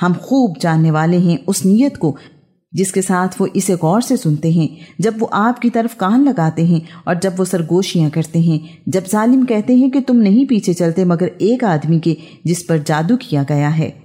हम खूब जानने वाले हैं उस नीयत को, जिसके साथ वो इसे गौर से सुनते हैं। जब वो आपकी तरफ़ कान लगाते हैं और जब वो सरगोशियाँ करते हैं, जब जालिम कहते हैं कि तुम नहीं पीछे चलते मगर एक आदमी के, जिस पर जादू किया गया है।